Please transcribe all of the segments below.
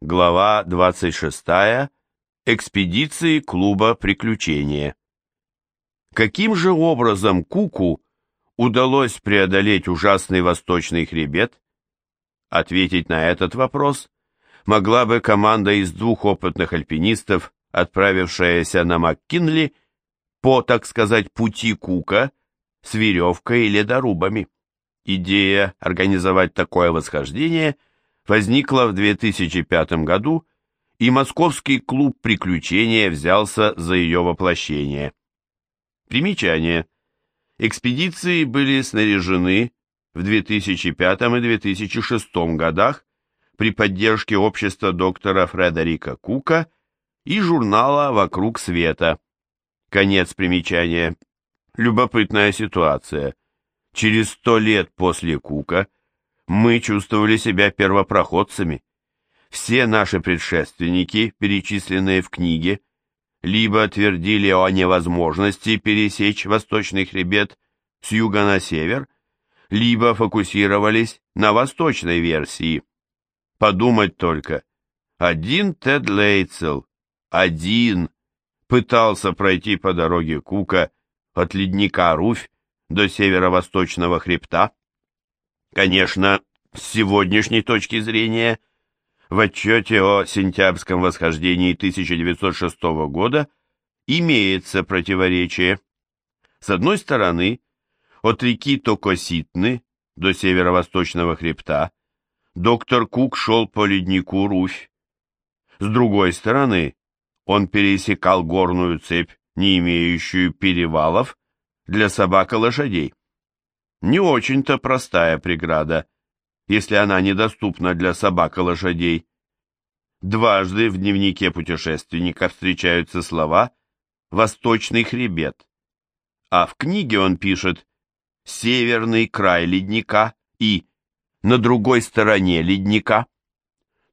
Глава 26. Экспедиции клуба приключения. Каким же образом Куку удалось преодолеть ужасный восточный хребет? Ответить на этот вопрос могла бы команда из двух опытных альпинистов, отправившаяся на МакКинли по, так сказать, пути Кука с веревкой и ледорубами. Идея организовать такое восхождение – возникла в 2005 году, и Московский клуб приключения взялся за ее воплощение. Примечание. Экспедиции были снаряжены в 2005 и 2006 годах при поддержке общества доктора Фредерика Кука и журнала «Вокруг света». Конец примечания. Любопытная ситуация. Через сто лет после Кука – мы чувствовали себя первопроходцами. Все наши предшественники, перечисленные в книге, либо твердили о невозможности пересечь восточный хребет с юга на север, либо фокусировались на восточной версии. Подумать только, один Тед Лейцел, один, пытался пройти по дороге Кука от ледника Руфь до северо-восточного хребта, Конечно, с сегодняшней точки зрения, в отчете о сентябрьском восхождении 1906 года имеется противоречие. С одной стороны, от реки Токоситны до северо-восточного хребта доктор Кук шел по леднику Руфь. С другой стороны, он пересекал горную цепь, не имеющую перевалов, для собак и лошадей не очень-то простая преграда, если она недоступна для собак и лошадей. Дважды в дневнике путешественника встречаются слова «восточный хребет», а в книге он пишет «северный край ледника» и «на другой стороне ледника».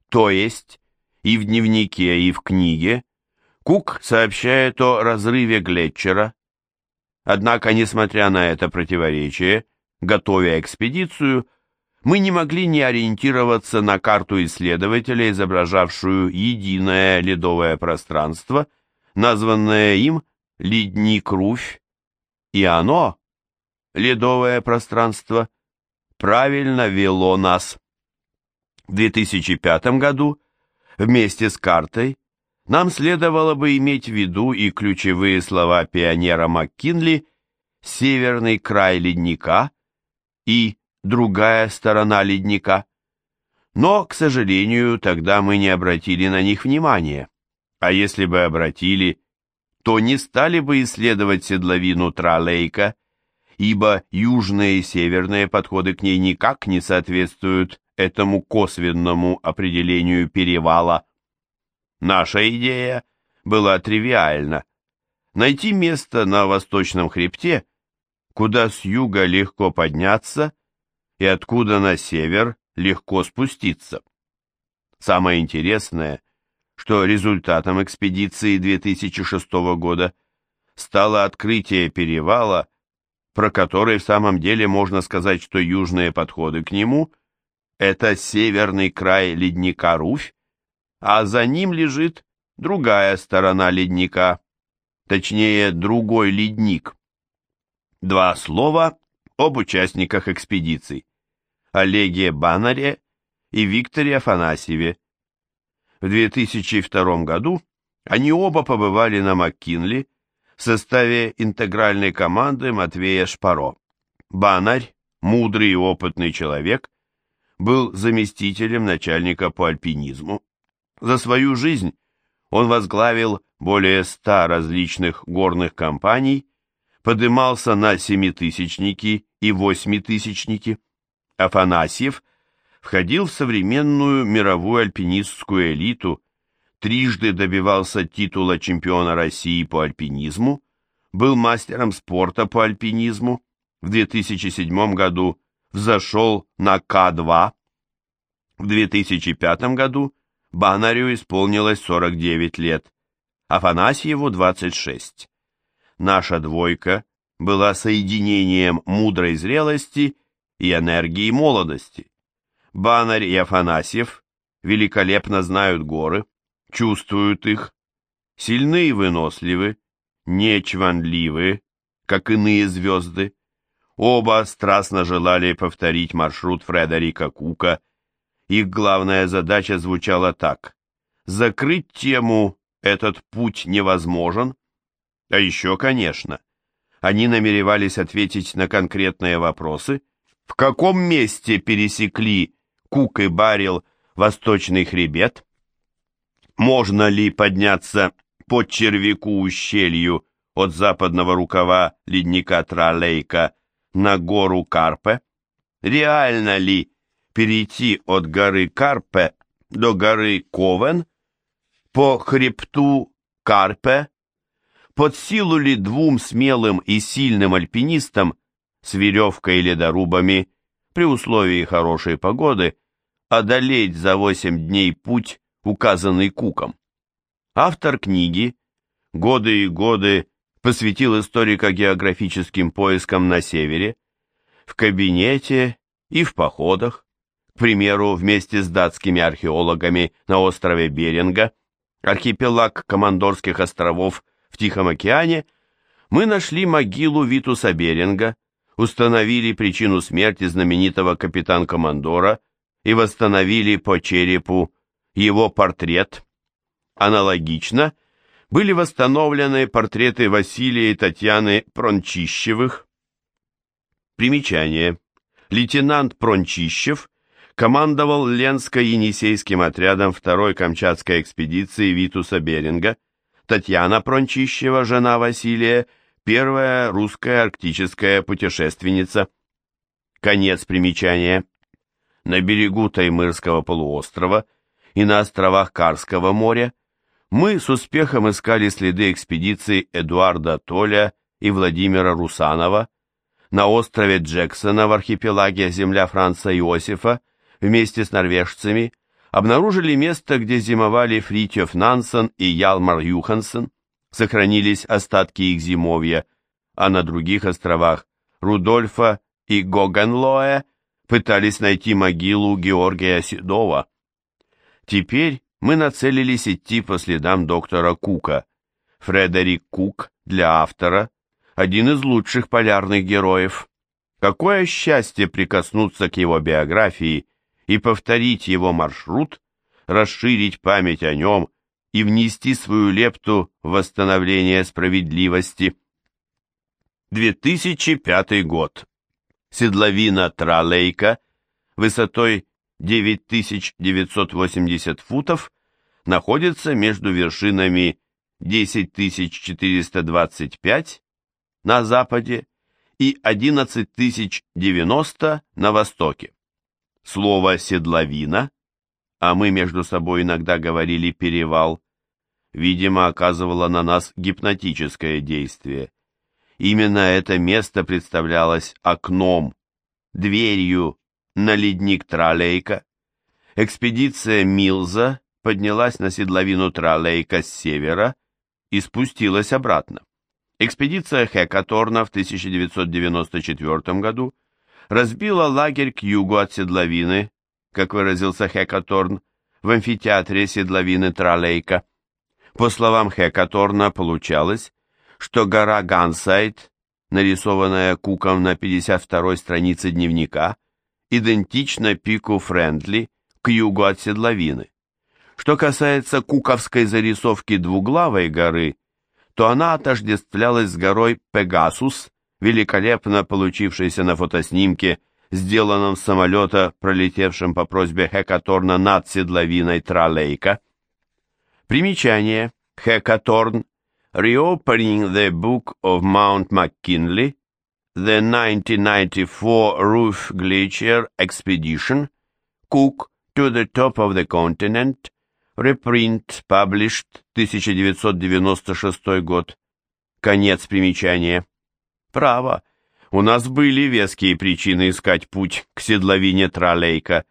То есть и в дневнике, и в книге Кук сообщает о разрыве Глетчера. Однако, несмотря на это противоречие, готовя экспедицию, мы не могли не ориентироваться на карту исследователя, изображавшую единое ледовое пространство, названное им «Ледник Руфь», и оно, ледовое пространство, правильно вело нас. В 2005 году вместе с картой нам следовало бы иметь в виду и ключевые слова пионера МакКинли «Северный край ледника», и другая сторона ледника. Но, к сожалению, тогда мы не обратили на них внимания. А если бы обратили, то не стали бы исследовать седловину Тралейка, ибо южные и северные подходы к ней никак не соответствуют этому косвенному определению перевала. Наша идея была тривиальна. Найти место на восточном хребте – куда с юга легко подняться и откуда на север легко спуститься. Самое интересное, что результатом экспедиции 2006 года стало открытие перевала, про который в самом деле можно сказать, что южные подходы к нему – это северный край ледника Руфь, а за ним лежит другая сторона ледника, точнее, другой ледник. Два слова об участниках экспедиций. Олеге Банаре и Викторе Афанасьеве. В 2002 году они оба побывали на МакКинли в составе интегральной команды Матвея Шпаро. Банарь, мудрый и опытный человек, был заместителем начальника по альпинизму. За свою жизнь он возглавил более ста различных горных компаний подымался на семитысячники и восьмитысячники. Афанасьев входил в современную мировую альпинистскую элиту, трижды добивался титула чемпиона России по альпинизму, был мастером спорта по альпинизму, в 2007 году взошел на К2, в 2005 году Банарю исполнилось 49 лет, Афанасьеву 26 наша двойка была соединением мудрой зрелости и энергии молодости. Банарь и Афанасьев великолепно знают горы, чувствуют их, сильны и выносливы, не чванливы, как иные звезды. Оба страстно желали повторить маршрут Фредерика Кука. Их главная задача звучала так. Закрыть тему «Этот путь невозможен», а еще, конечно, они намеревались ответить на конкретные вопросы, в каком месте пересекли Кук и Барил восточный хребет, можно ли подняться под червяку ущелью от западного рукава ледника Тралейка на гору Карпе? Реально ли перейти от горы Карпе до горы Ковен по хребту Карпе? Под силу ли двум смелым и сильным альпинистам с веревкой и ледорубами при условии хорошей погоды одолеть за восемь дней путь, указанный Куком? Автор книги годы и годы посвятил историко-географическим поискам на севере, в кабинете и в походах, к примеру, вместе с датскими археологами на острове Беринга, архипелаг Командорских островов в Тихом океане, мы нашли могилу Витуса Беринга, установили причину смерти знаменитого капитан-командора и восстановили по черепу его портрет – Аналогично были восстановлены портреты Василия и Татьяны Прончищевых. Примечание. Лейтенант Прончищев командовал Ленско-Енисейским отрядом второй Камчатской экспедиции Витуса Беринга. Татьяна Прончищева, жена Василия, первая русская арктическая путешественница. Конец примечания. На берегу Таймырского полуострова и на островах Карского моря мы с успехом искали следы экспедиций Эдуарда Толя и Владимира Русанова на острове Джексона в архипелаге земля Франца Иосифа вместе с норвежцами обнаружили место, где зимовали Фритьев Нансен и Ялмар Юхансен, сохранились остатки их зимовья, а на других островах Рудольфа и Гогенлоэ пытались найти могилу Георгия Седова. Теперь мы нацелились идти по следам доктора Кука. Фредерик Кук для автора – один из лучших полярных героев. Какое счастье прикоснуться к его биографии и повторить его маршрут, расширить память о нем и внести свою лепту в восстановление справедливости. 2005 год. Седловина Тралейка высотой 9980 футов находится между вершинами 10425 на западе и 11090 на востоке. Слово «седловина», а мы между собой иногда говорили «перевал», видимо, оказывало на нас гипнотическое действие. Именно это место представлялось окном, дверью на ледник Тралейка. Экспедиция Милза поднялась на седловину Тралейка с севера и спустилась обратно. Экспедиция Хекаторна в 1994 году разбила лагерь к югу от седловины, как выразился Хекаторн, в амфитеатре седловины Тралейка. По словам Хекаторна, получалось, что гора Гансайт, нарисованная Куком на 52-й странице дневника, идентично пику Френдли к югу от седловины. Что касается куковской зарисовки двуглавой горы, то она отождествлялась с горой Пегасус, великолепно получившейся на фотоснимке, сделанном с самолета, пролетевшим по просьбе Хекаторна над седловиной Тралейка. Примечание. Хекаторн. Reopening the Book of Mount McKinley The 1994 Roof Glacier Expedition, Cook to the Top of the Continent, reprint, published, 1996 год. Конец примечания. Право, у нас были веские причины искать путь к седловине Тралейка.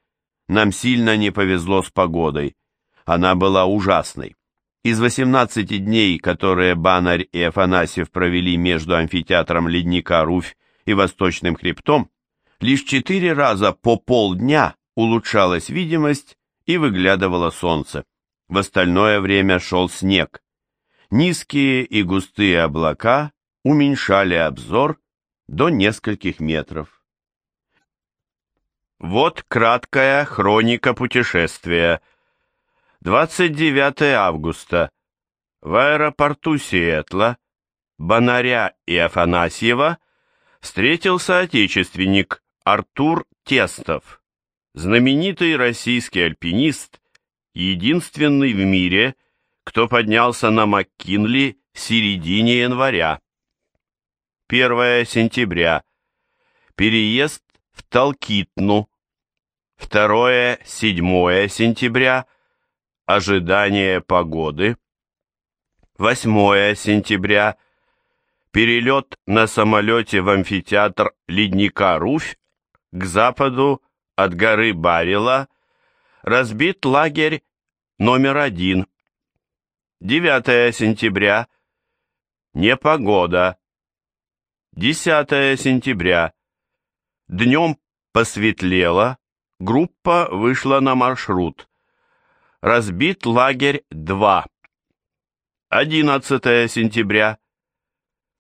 Нам сильно не повезло с погодой. Она была ужасной. Из 18 дней, которые Банарь и Афанасьев провели между амфитеатром ледника Руфь и Восточным хребтом, лишь четыре раза по полдня улучшалась видимость и выглядывало солнце. В остальное время шел снег. Низкие и густые облака уменьшали обзор до нескольких метров. Вот краткая хроника путешествия. 29 августа. В аэропорту Сиэтла Бонаря и Афанасьева встретил соотечественник Артур Тестов, знаменитый российский альпинист, единственный в мире, кто поднялся на МакКинли в середине января. 1 сентября. Переезд в Талкитну. 2-7 сентября. Ожидание погоды. 8 сентября. Перелет на самолете в амфитеатр ледника Руфь к западу от горы Барила. Разбит лагерь номер один. 9 сентября. Непогода. 10 сентября. Днем посветлело, группа вышла на маршрут. Разбит лагерь 2. 11 сентября.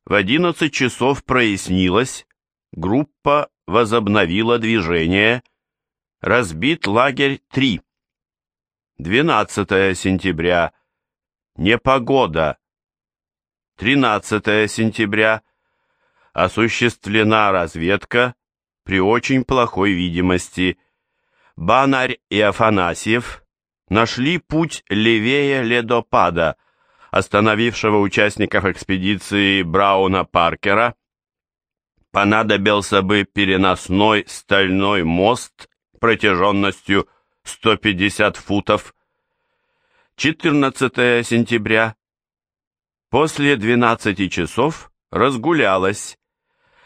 В 11 часов прояснилось, группа возобновила движение. Разбит лагерь 3. 12 сентября. Непогода. 13 сентября. Осуществлена разведка при очень плохой видимости. Банарь и Афанасьев нашли путь левее ледопада, остановившего участников экспедиции Брауна Паркера. Понадобился бы переносной стальной мост протяженностью 150 футов. 14 сентября. После 12 часов разгулялась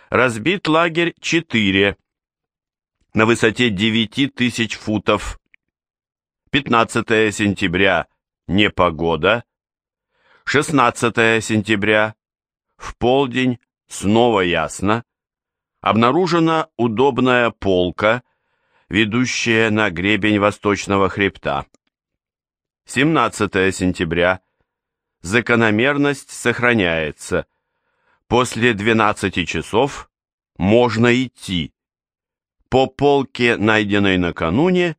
разбит лагерь 4 на высоте 9 тысяч футов. 15 сентября – непогода. 16 сентября – в полдень снова ясно. Обнаружена удобная полка, ведущая на гребень восточного хребта. 17 сентября – закономерность сохраняется – После 12 часов можно идти. По полке, найденной накануне,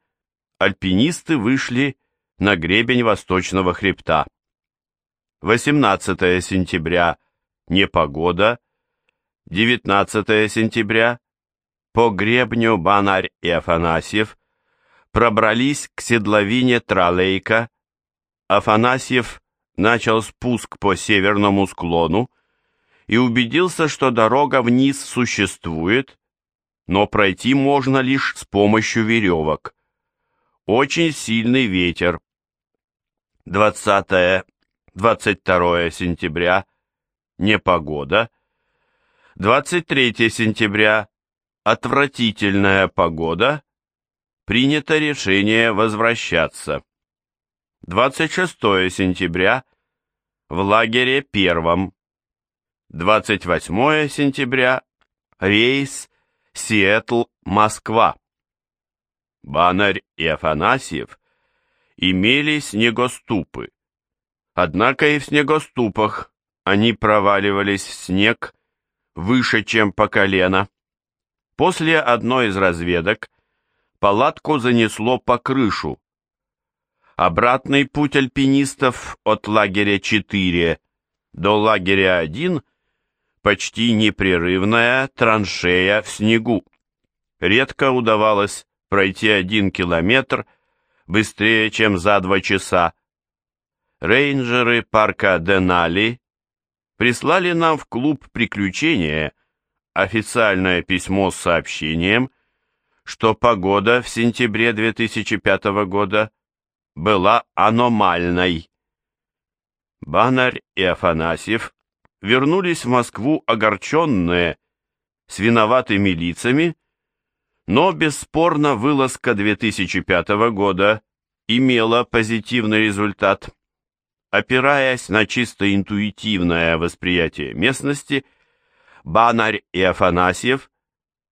альпинисты вышли на гребень восточного хребта. 18 сентября – непогода. 19 сентября – по гребню Банарь и Афанасьев пробрались к седловине Тралейка. Афанасьев начал спуск по северному склону, и убедился, что дорога вниз существует, но пройти можно лишь с помощью веревок. Очень сильный ветер. 20-22 сентября непогода. 23 сентября отвратительная погода. Принято решение возвращаться. 26 сентября в лагере первом 28 сентября, рейс Сиэтл-Москва. Банарь и Афанасьев имели снегоступы. Однако и в снегоступах они проваливались в снег выше, чем по колено. После одной из разведок палатку занесло по крышу. Обратный путь альпинистов от лагеря 4 до лагеря 1 почти непрерывная траншея в снегу. Редко удавалось пройти один километр быстрее, чем за два часа. Рейнджеры парка Денали прислали нам в клуб приключения официальное письмо с сообщением, что погода в сентябре 2005 года была аномальной. Банарь и Афанасьев вернулись в Москву огорченные, с виноватыми лицами, но бесспорно вылазка 2005 года имела позитивный результат. Опираясь на чисто интуитивное восприятие местности, Банарь и Афанасьев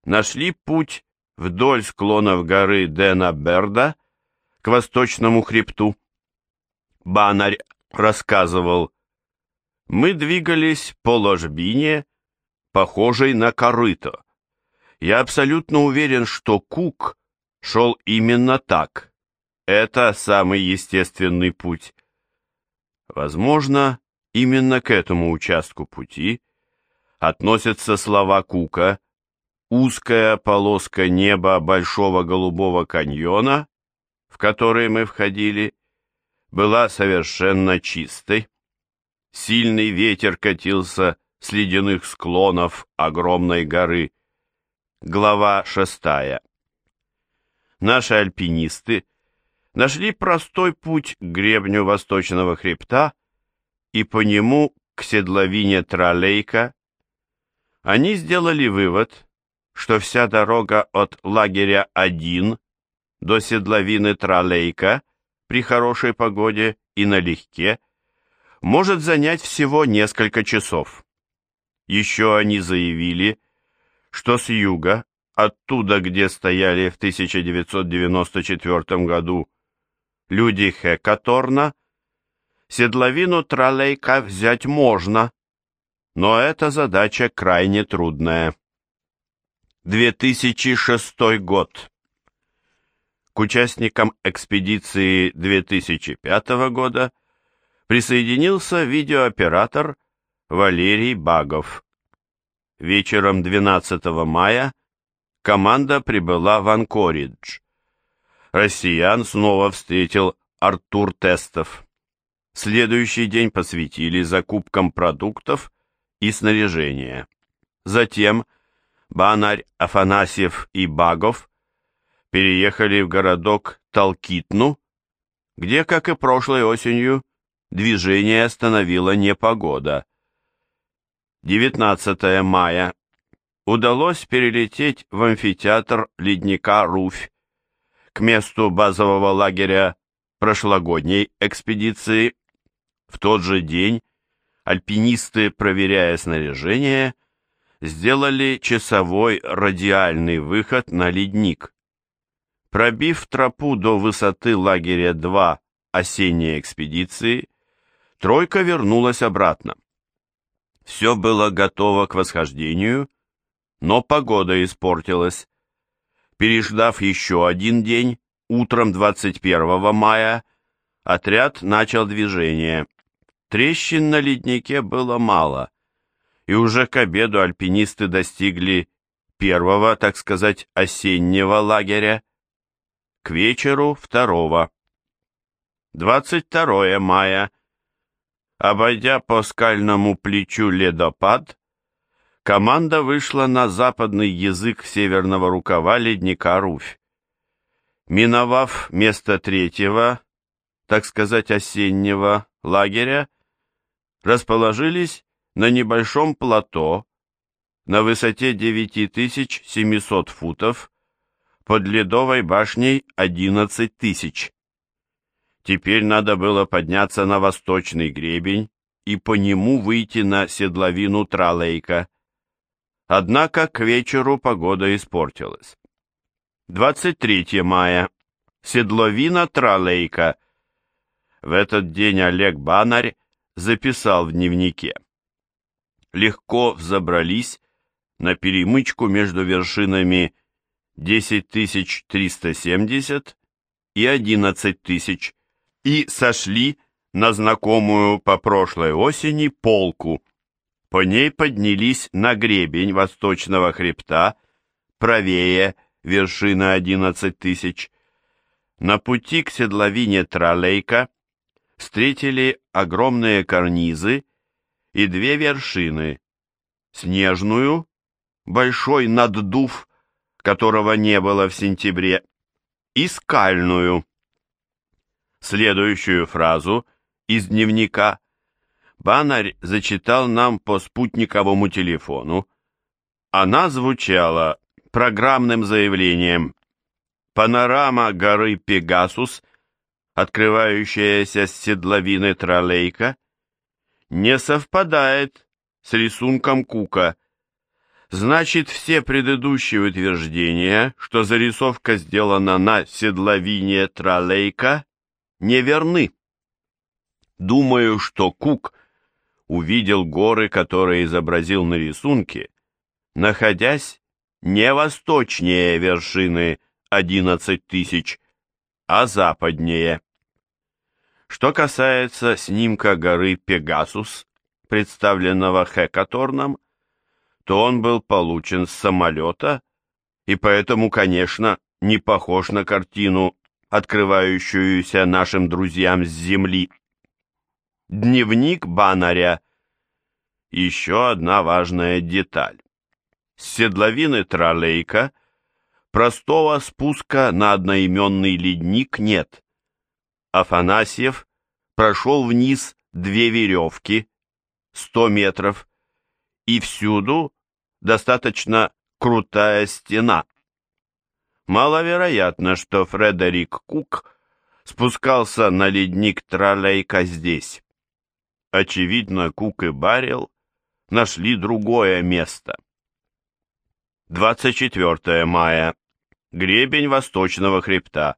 нашли путь вдоль склонов горы Дэна Берда к восточному хребту. Банарь рассказывал, мы двигались по ложбине, похожей на корыто. Я абсолютно уверен, что Кук шел именно так. Это самый естественный путь. Возможно, именно к этому участку пути относятся слова Кука «Узкая полоска неба Большого Голубого каньона», в который мы входили, была совершенно чистой. Сильный ветер катился с ледяных склонов огромной горы. Глава шестая. Наши альпинисты нашли простой путь к гребню восточного хребта и по нему к седловине Троллейка. Они сделали вывод, что вся дорога от лагеря 1 до седловины Троллейка при хорошей погоде и налегке может занять всего несколько часов. Еще они заявили, что с юга, оттуда, где стояли в 1994 году люди Хекаторна, седловину Троллейка взять можно, но эта задача крайне трудная. 2006 год. К участникам экспедиции 2005 года присоединился видеооператор Валерий Багов. Вечером 12 мая команда прибыла в Анкоридж. Россиян снова встретил Артур Тестов. Следующий день посвятили закупкам продуктов и снаряжения. Затем Банарь, Афанасьев и Багов переехали в городок Талкитну, где, как и прошлой осенью, движение остановила непогода. 19 мая удалось перелететь в амфитеатр ледника Руфь к месту базового лагеря прошлогодней экспедиции. В тот же день альпинисты, проверяя снаряжение, сделали часовой радиальный выход на ледник. Пробив тропу до высоты лагеря 2 осенней экспедиции, тройка вернулась обратно. Все было готово к восхождению, но погода испортилась. Переждав еще один день, утром 21 мая отряд начал движение. Трещин на леднике было мало, и уже к обеду альпинисты достигли первого, так сказать, осеннего лагеря, к вечеру второго. 22 мая Обойдя по скальному плечу ледопад, команда вышла на западный язык северного рукава ледника Руфь. Миновав место третьего, так сказать, осеннего лагеря, расположились на небольшом плато на высоте 9700 футов под ледовой башней 11 тысяч. Теперь надо было подняться на восточный гребень и по нему выйти на седловину Тралейка. Однако к вечеру погода испортилась. 23 мая. Седловина Тралейка. В этот день Олег Банарь записал в дневнике. Легко взобрались на перемычку между вершинами 10370 и 11000 и сошли на знакомую по прошлой осени полку. По ней поднялись на гребень восточного хребта, правее вершина 11 тысяч. На пути к седловине Троллейка встретили огромные карнизы и две вершины. Снежную, большой наддув, которого не было в сентябре, и скальную, Следующую фразу из дневника Банарь зачитал нам по спутниковому телефону. Она звучала программным заявлением «Панорама горы Пегасус, открывающаяся с седловины Троллейка, не совпадает с рисунком Кука. Значит, все предыдущие утверждения, что зарисовка сделана на седловине Тралейка, неверны. Думаю, что Кук увидел горы, которые изобразил на рисунке, находясь не восточнее вершины 11 тысяч, а западнее. Что касается снимка горы Пегасус, представленного Хекаторном, то он был получен с самолета и поэтому, конечно, не похож на картину, открывающуюся нашим друзьям с Земли. Дневник Банаря. Еще одна важная деталь. С седловины Троллейка простого спуска на одноименный ледник нет. Афанасьев прошел вниз две веревки, 100 метров, и всюду достаточно крутая стена. Маловероятно, что Фредерик Кук спускался на ледник Троллейка здесь. Очевидно, Кук и Баррел нашли другое место. 24 мая. Гребень восточного хребта.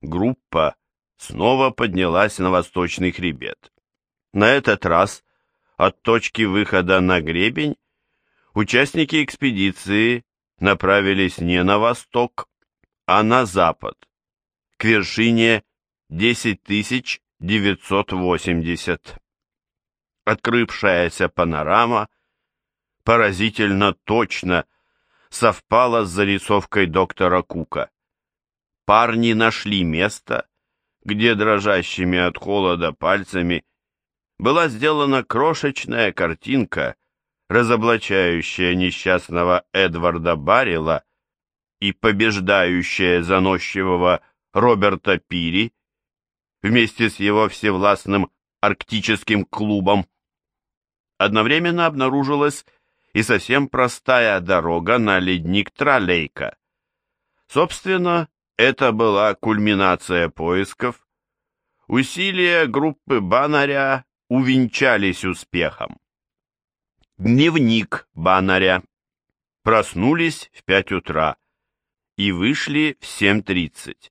Группа снова поднялась на восточный хребет. На этот раз от точки выхода на гребень участники экспедиции направились не на восток, а на запад, к вершине 10980. Открывшаяся панорама поразительно точно совпала с зарисовкой доктора Кука. Парни нашли место, где дрожащими от холода пальцами была сделана крошечная картинка, разоблачающая несчастного Эдварда Баррила и побеждающая заносчивого Роберта Пири вместе с его всевластным арктическим клубом. Одновременно обнаружилась и совсем простая дорога на ледник Троллейка. Собственно, это была кульминация поисков. Усилия группы Банаря увенчались успехом. Дневник Банаря. Проснулись в пять утра и вышли в 7.30.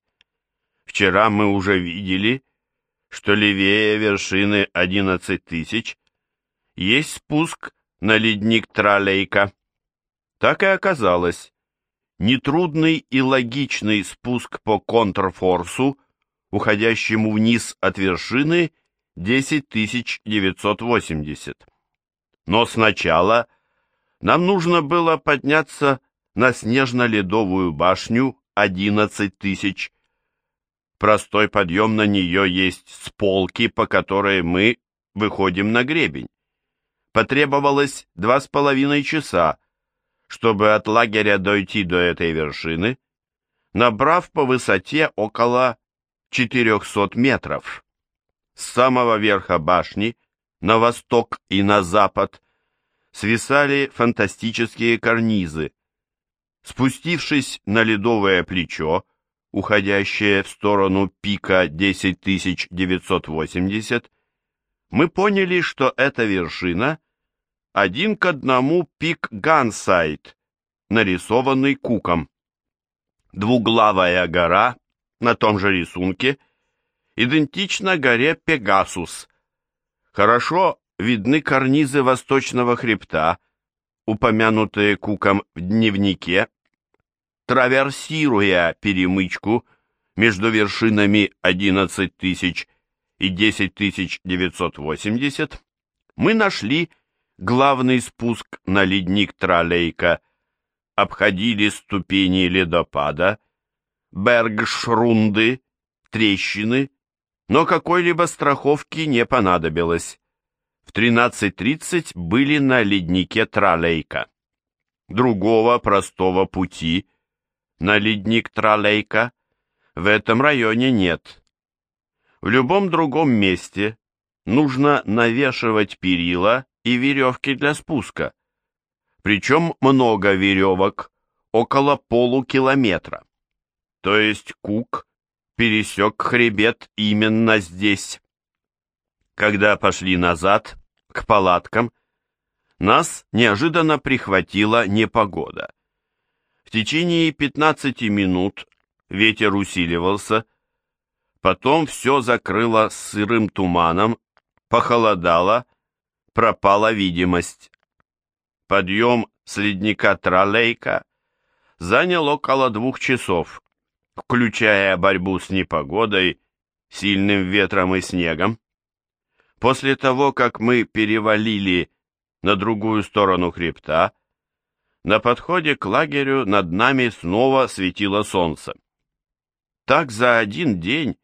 Вчера мы уже видели, что левее вершины 11 тысяч есть спуск на ледник Тралейка. Так и оказалось. Нетрудный и логичный спуск по контрфорсу, уходящему вниз от вершины 10980. Но сначала нам нужно было подняться на снежно-ледовую башню 11 тысяч. Простой подъем на нее есть с полки, по которой мы выходим на гребень потребовалось два с половиной часа, чтобы от лагеря дойти до этой вершины, набрав по высоте около 400 метров. С самого верха башни, на восток и на запад, свисали фантастические карнизы. Спустившись на ледовое плечо, уходящее в сторону пика 10980, мы поняли, что эта вершина один к одному пик Гансайт, нарисованный Куком. Двуглавая гора на том же рисунке идентична горе Пегасус. Хорошо видны карнизы восточного хребта, упомянутые Куком в дневнике, траверсируя перемычку между вершинами 11 тысяч и 10980, мы нашли главный спуск на ледник Троллейка, обходили ступени ледопада, бергшрунды, трещины, но какой-либо страховки не понадобилось. В 13.30 были на леднике Троллейка. Другого простого пути на ледник Троллейка в этом районе нет. В любом другом месте нужно навешивать перила и веревки для спуска. Причем много веревок, около полукилометра. То есть Кук пересек хребет именно здесь. Когда пошли назад, к палаткам, нас неожиданно прихватила непогода. В течение 15 минут ветер усиливался, потом все закрыло сырым туманом, похолодало, пропала видимость. Подъем с ледника Троллейка занял около двух часов, включая борьбу с непогодой, сильным ветром и снегом. После того, как мы перевалили на другую сторону хребта, на подходе к лагерю над нами снова светило солнце. Так за один день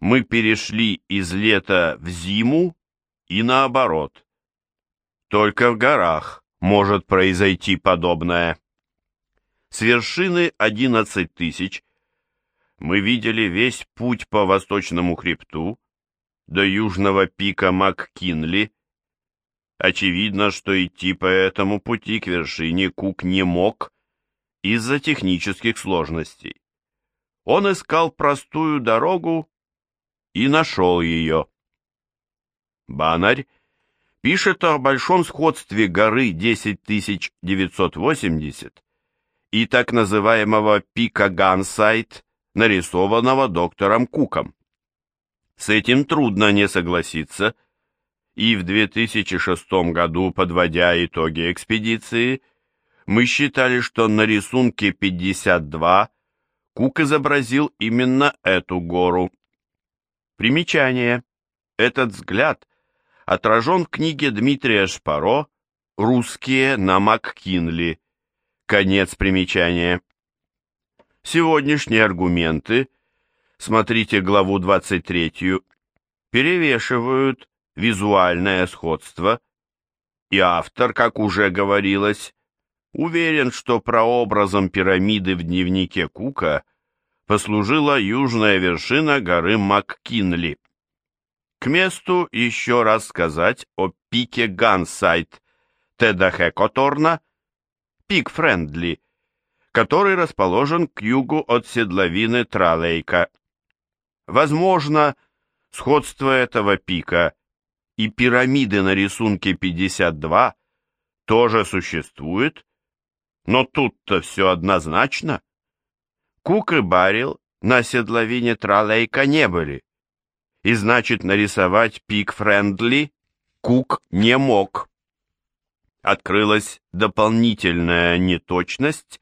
мы перешли из лета в зиму и наоборот. Только в горах может произойти подобное. С вершины 11 тысяч мы видели весь путь по восточному хребту до южного пика МакКинли. Очевидно, что идти по этому пути к вершине Кук не мог из-за технических сложностей. Он искал простую дорогу и нашел ее. Банарь пишет о большом сходстве горы 10980 и так называемого пика Гансайт, нарисованного доктором Куком. С этим трудно не согласиться, и в 2006 году, подводя итоги экспедиции, мы считали, что на рисунке 52 Кук изобразил именно эту гору. Примечание. Этот взгляд отражен в книге Дмитрия Шпаро «Русские на МакКинли». Конец примечания. Сегодняшние аргументы, смотрите главу 23, перевешивают визуальное сходство, и автор, как уже говорилось, уверен, что прообразом пирамиды в дневнике Кука послужила южная вершина горы МакКинли. К месту еще раз сказать о пике Гансайт Теда Которна, пик Френдли, который расположен к югу от седловины Тралейка. Возможно, сходство этого пика и пирамиды на рисунке 52 тоже существует, но тут-то все однозначно. Кук и Барил на седловине Тралейка не были и значит нарисовать пик Френдли Кук не мог. Открылась дополнительная неточность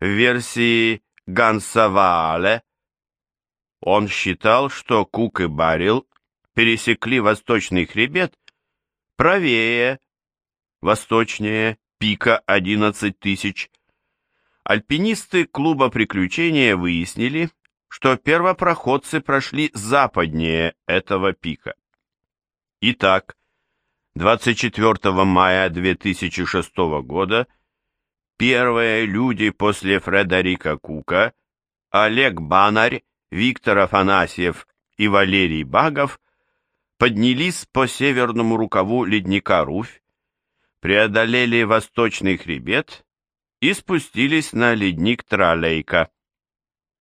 в версии Гансаваале. Он считал, что Кук и Барил пересекли восточный хребет правее, восточнее пика 11 тысяч. Альпинисты клуба приключения выяснили, что первопроходцы прошли западнее этого пика. Итак, 24 мая 2006 года первые люди после Фредерика Кука, Олег Банарь, Виктор Афанасьев и Валерий Багов поднялись по северному рукаву ледника Руфь, преодолели восточный хребет и спустились на ледник Тралейка.